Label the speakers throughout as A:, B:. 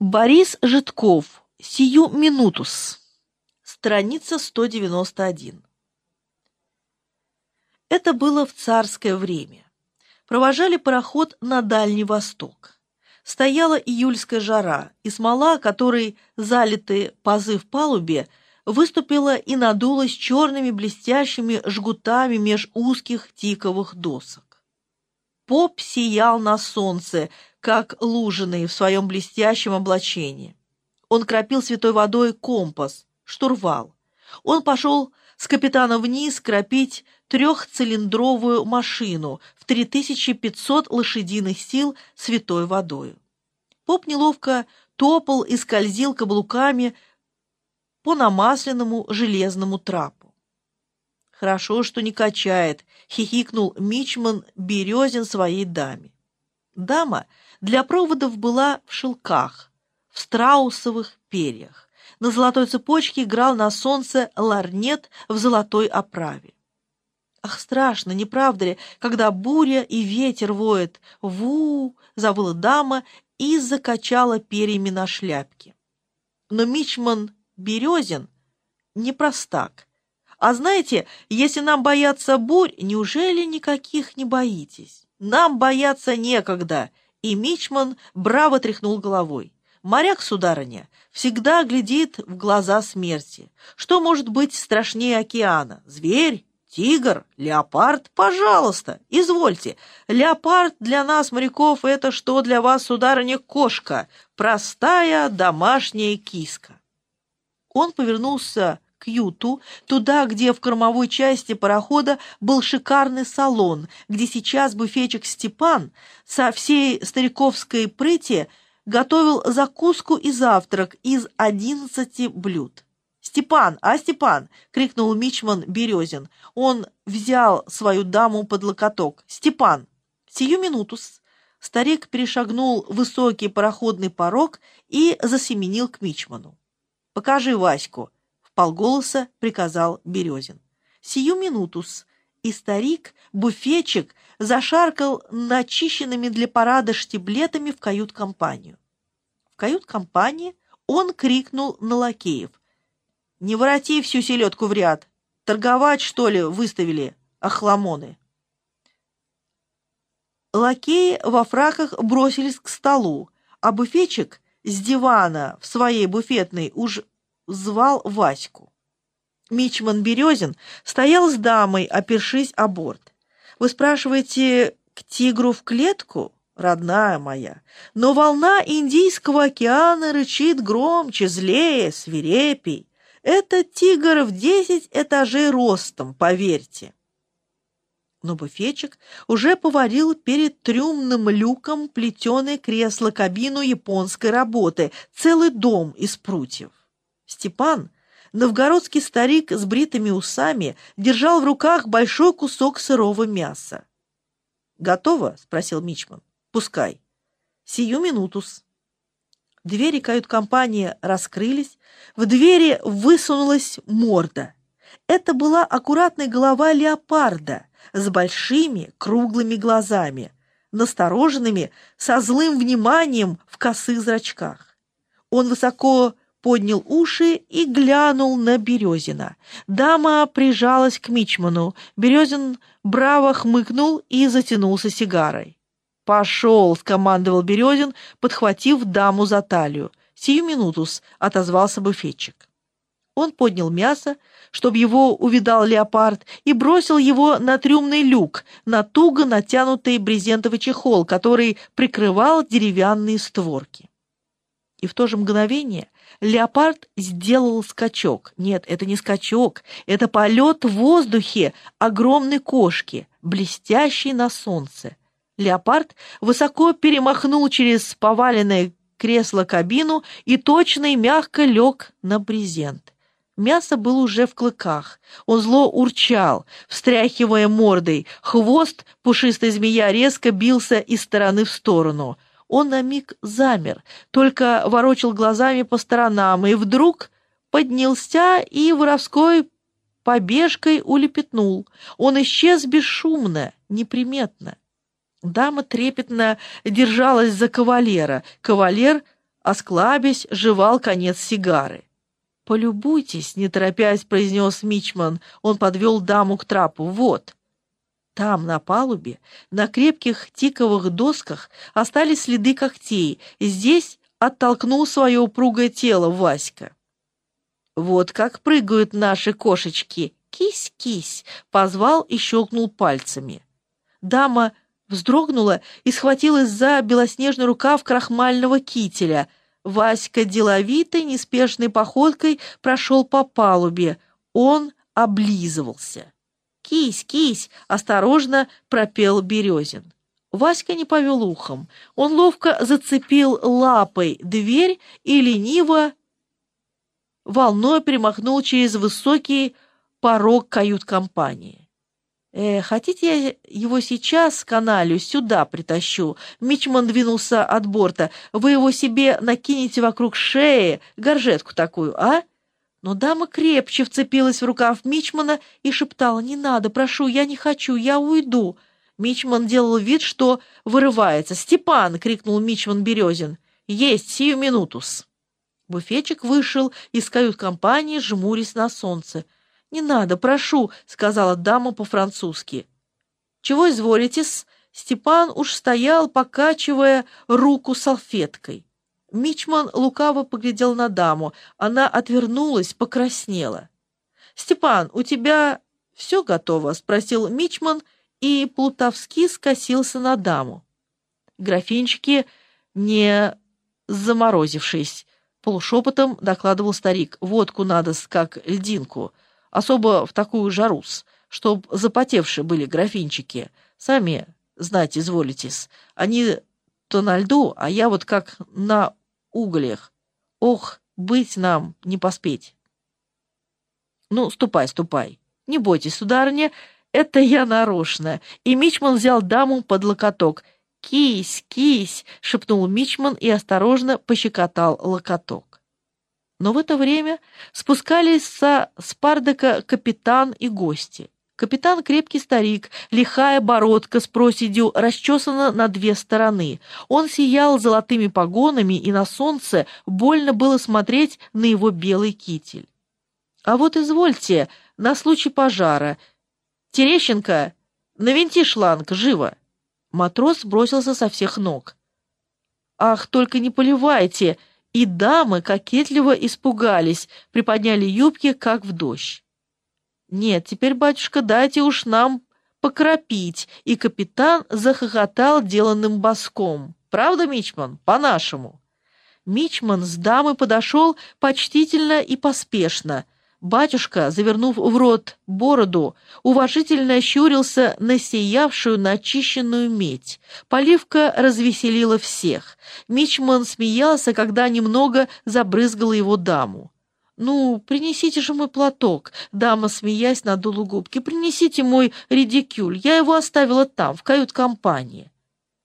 A: Борис Житков. Сию минутус. Страница 191. Это было в царское время. Провожали пароход на Дальний Восток. Стояла июльская жара, и смола, которой залиты пазы в палубе, выступила и надулась черными блестящими жгутами меж узких тиковых досок. Поп сиял на солнце, как лужиный в своем блестящем облачении. Он кропил святой водой компас, штурвал. Он пошел с капитана вниз кропить трехцилиндровую машину в 3500 лошадиных сил святой водою. Поп неловко топал и скользил каблуками по намасленному железному трапу. «Хорошо, что не качает», — хихикнул Мичман Березин своей даме. Дама для проводов была в шелках, в страусовых перьях. На золотой цепочке играл на солнце ларнет в золотой оправе. Ах, страшно, не правда ли, когда буря и ветер воет, ву, завыла дама и закачала перьями на шляпке. Но Мичман Березин не простак. А знаете, если нам бояться бурь, неужели никаких не боитесь? Нам бояться некогда, и Мичман браво тряхнул головой. Моряк, сударыня, всегда глядит в глаза смерти. Что может быть страшнее океана? Зверь? Тигр? Леопард? Пожалуйста, извольте. Леопард для нас, моряков, это что для вас, сударыня, кошка? Простая домашняя киска. Он повернулся к юту, туда, где в кормовой части парохода был шикарный салон, где сейчас буфетчик Степан со всей стариковской прыти готовил закуску и завтрак из одиннадцати блюд. «Степан, а, Степан!» — крикнул Мичман Березин. Он взял свою даму под локоток. «Степан, сию минутус!» Старик перешагнул высокий пароходный порог и засеменил к Мичману. «Покажи Ваську!» Полголоса приказал Березин. «Сию минутус!» И старик, буфетчик, зашаркал начищенными для парада штиблетами в кают-компанию. В кают-компании он крикнул на лакеев. «Не вороти всю селедку в ряд! Торговать, что ли, выставили, охламоны?» Лакеи во фраках бросились к столу, а буфетчик с дивана в своей буфетной уж звал Ваську. Мичман Березин стоял с дамой, опершись о борт. Вы спрашиваете, к тигру в клетку? Родная моя, но волна Индийского океана рычит громче, злее, свирепей. Это тигр в десять этажей ростом, поверьте. Но буфетчик уже поварил перед трюмным люком плетеное кресло-кабину японской работы, целый дом из прутьев. Степан, новгородский старик с бритыми усами, держал в руках большой кусок сырого мяса. «Готово?» — спросил Мичман. «Пускай». «Сию минутус». Двери кают-компании раскрылись, в двери высунулась морда. Это была аккуратная голова леопарда с большими круглыми глазами, настороженными, со злым вниманием в косых зрачках. Он высоко поднял уши и глянул на Березина. Дама прижалась к Мичману. Березин браво хмыкнул и затянулся сигарой. «Пошел!» — скомандовал Березин, подхватив даму за талию. «Сию минутус!» — отозвался буфетчик. Он поднял мясо, чтобы его увидал леопард, и бросил его на трюмный люк, на туго натянутый брезентовый чехол, который прикрывал деревянные створки. И в то же мгновение Леопард сделал скачок. Нет, это не скачок, это полет в воздухе огромной кошки, блестящей на солнце. Леопард высоко перемахнул через поваленное кресло-кабину и точно и мягко лег на брезент. Мясо было уже в клыках. Он зло урчал, встряхивая мордой. Хвост пушистой змея резко бился из стороны в сторону — он на миг замер, только ворочал глазами по сторонам, и вдруг поднялся и воровской побежкой улепетнул. Он исчез бесшумно, неприметно. Дама трепетно держалась за кавалера. Кавалер осклабясь, жевал конец сигары. «Полюбуйтесь», — не торопясь произнес Мичман. Он подвел даму к трапу. «Вот». Там, на палубе, на крепких тиковых досках остались следы когтей. Здесь оттолкнул свое упругое тело Васька. «Вот как прыгают наши кошечки! Кись-кись!» — позвал и щелкнул пальцами. Дама вздрогнула и схватилась за белоснежный рукав крахмального кителя. Васька деловитой, неспешной походкой прошел по палубе. Он облизывался. «Кись, кись!» — осторожно пропел Березин. Васька не повел ухом. Он ловко зацепил лапой дверь и лениво волной перемахнул через высокий порог кают-компании. «Э, хотите, я его сейчас каналю сюда притащу?» Мичман двинулся от борта. «Вы его себе накинете вокруг шеи, горжетку такую, а?» Но дама крепче вцепилась в рукав Мичмана и шептала, «Не надо, прошу, я не хочу, я уйду». Мичман делал вид, что вырывается. «Степан!» — крикнул Мичман Березин. «Есть, сию минутус!» Буфетчик вышел из кают-компании, жмурясь на солнце. «Не надо, прошу!» — сказала дама по-французски. «Чего изволитесь?» Степан уж стоял, покачивая руку салфеткой. Мичман лукаво поглядел на даму. Она отвернулась, покраснела. «Степан, у тебя все готово?» — спросил Мичман — и Плутовский скосился на даму. Графинчики, не заморозившись, полушепотом докладывал старик. Водку надо как льдинку, особо в такую жарус, чтоб запотевшие были графинчики. Сами знать изволитесь. Они то на льду, а я вот как на углях. Ох, быть нам не поспеть. Ну, ступай, ступай. Не бойтесь, сударыня, это я нарочно. И Мичман взял даму под локоток. «Кись, кись!» — шепнул Мичман и осторожно пощекотал локоток. Но в это время спускались со Спардака капитан и гости. Капитан — крепкий старик, лихая бородка с проседью расчесана на две стороны. Он сиял золотыми погонами, и на солнце больно было смотреть на его белый китель. «А вот извольте, на случай пожара», «Терещенко, навинти шланг, живо!» Матрос бросился со всех ног. «Ах, только не поливайте!» И дамы кокетливо испугались, приподняли юбки, как в дождь. «Нет, теперь, батюшка, дайте уж нам покропить!» И капитан захохотал деланным боском. «Правда, Мичман? По-нашему!» Мичман с дамой подошел почтительно и поспешно — Батюшка, завернув в рот бороду, уважительно ощурился на сиявшую начищенную медь. Поливка развеселила всех. Мичман смеялся, когда немного забрызгала его даму. «Ну, принесите же мой платок», — дама, смеясь, надула губки. «Принесите мой редикюль, я его оставила там, в кают-компании».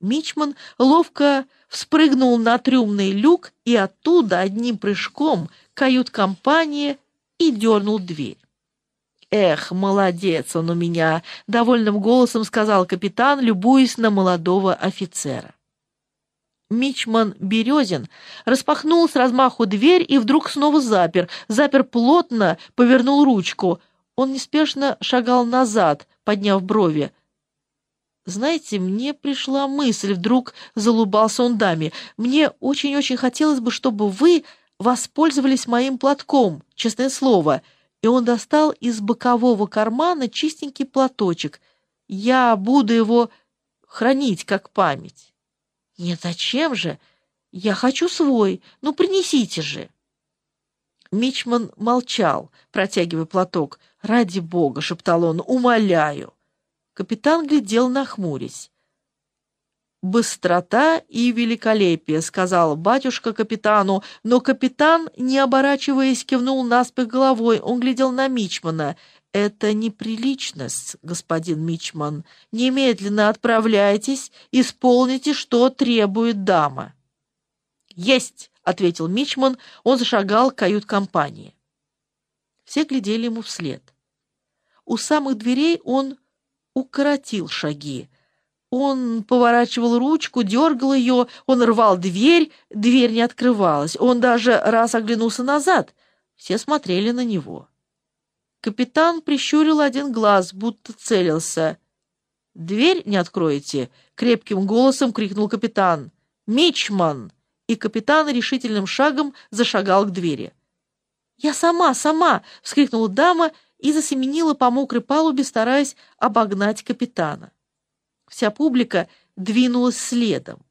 A: Мичман ловко вспрыгнул на трюмный люк, и оттуда одним прыжком кают-компания и дернул дверь. «Эх, молодец он у меня!» — довольным голосом сказал капитан, любуясь на молодого офицера. Мичман Березин распахнул с размаху дверь и вдруг снова запер. Запер плотно, повернул ручку. Он неспешно шагал назад, подняв брови. «Знаете, мне пришла мысль, вдруг залубался он даме. Мне очень-очень хотелось бы, чтобы вы воспользовались моим платком, честное слово, и он достал из бокового кармана чистенький платочек. Я буду его хранить как память. Нет, зачем же? Я хочу свой. Ну, принесите же. Мичман молчал, протягивая платок. «Ради бога!» — шептал он. «Умоляю!» Капитан глядел, нахмурясь. «Быстрота и великолепие», — сказал батюшка капитану, но капитан, не оборачиваясь, кивнул наспех головой. Он глядел на Мичмана. «Это неприличность, господин Мичман. Немедленно отправляйтесь, исполните, что требует дама». «Есть!» — ответил Мичман. Он зашагал к кают-компании. Все глядели ему вслед. У самых дверей он укоротил шаги. Он поворачивал ручку, дергал ее, он рвал дверь, дверь не открывалась. Он даже раз оглянулся назад. Все смотрели на него. Капитан прищурил один глаз, будто целился. «Дверь не откроете?» — крепким голосом крикнул капитан. «Мичман!» И капитан решительным шагом зашагал к двери. «Я сама, сама!» — вскрикнула дама и засеменила по мокрой палубе, стараясь обогнать капитана. Вся публика двинулась следом.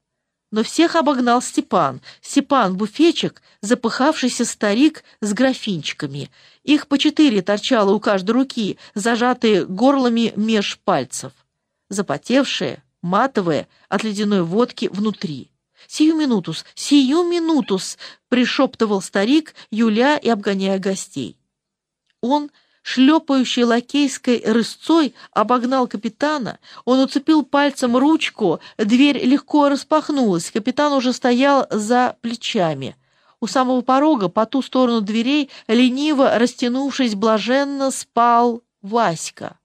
A: Но всех обогнал Степан. Степан — буфетчик, запыхавшийся старик с графинчиками. Их по четыре торчало у каждой руки, зажатые горлами меж пальцев. Запотевшие, матовые от ледяной водки внутри. «Сию минутус, сию минутус!» — пришептывал старик, юля и обгоняя гостей. Он — шлепающий лакейской рысцой, обогнал капитана. Он уцепил пальцем ручку, дверь легко распахнулась, капитан уже стоял за плечами. У самого порога, по ту сторону дверей, лениво растянувшись блаженно, спал Васька.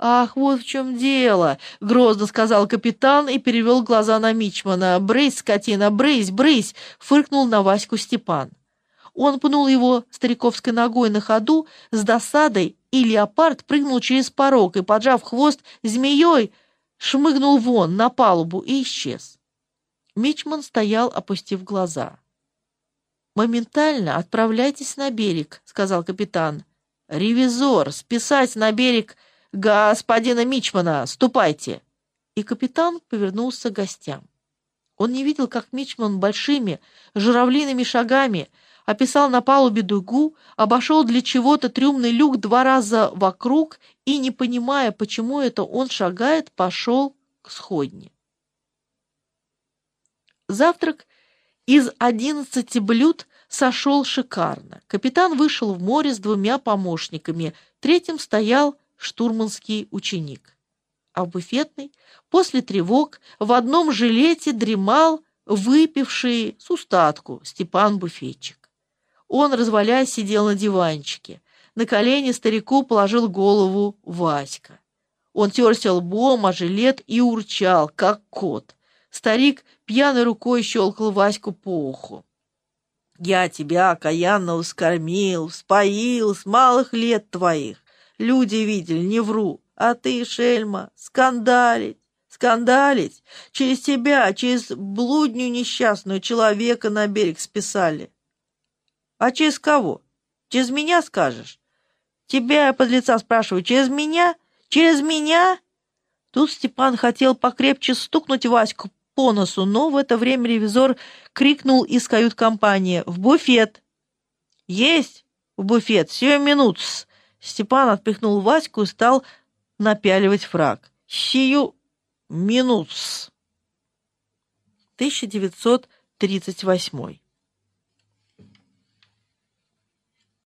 A: «Ах, вот в чем дело!» — грозно сказал капитан и перевел глаза на Мичмана. «Брысь, скотина, брысь, брысь!» — фыркнул на Ваську Степан. Он пнул его стариковской ногой на ходу с досадой, и леопард прыгнул через порог и, поджав хвост змеей, шмыгнул вон на палубу и исчез. Мичман стоял, опустив глаза. «Моментально отправляйтесь на берег», — сказал капитан. «Ревизор, списать на берег господина Мичмана, ступайте!» И капитан повернулся к гостям. Он не видел, как Мичман большими журавлиными шагами описал на палубе дугу, обошел для чего-то трюмный люк два раза вокруг и, не понимая, почему это он шагает, пошел к сходне. Завтрак из одиннадцати блюд сошел шикарно. Капитан вышел в море с двумя помощниками, третьим стоял штурманский ученик. А в буфетной, после тревог, в одном жилете дремал выпивший с устатку Степан-буфетчик. Он, развалясь, сидел на диванчике. На колени старику положил голову Васька. Он терся лбом о жилет и урчал, как кот. Старик пьяной рукой щелкал Ваську по уху. «Я тебя, окаянного, скормил, споил с малых лет твоих. Люди видели, не вру. А ты, шельма, скандалить, скандалить. Через тебя, через блудню несчастную человека на берег списали. А через кого? Через меня скажешь? Тебя я под лица спрашиваю, через меня? Через меня? Тут Степан хотел покрепче стукнуть Ваську по носу, но в это время ревизор крикнул из кают-компании «В буфет!» «Есть! В буфет! Сию минут Степан отпихнул Ваську и стал напяливать фраг. «Сию минут 1938